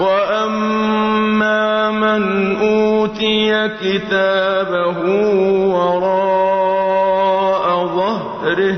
وَأَمَّا مَنْ أُوتِيَ كِتَابَهُ وَرَاءَ ظَهْرِهِ